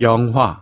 영화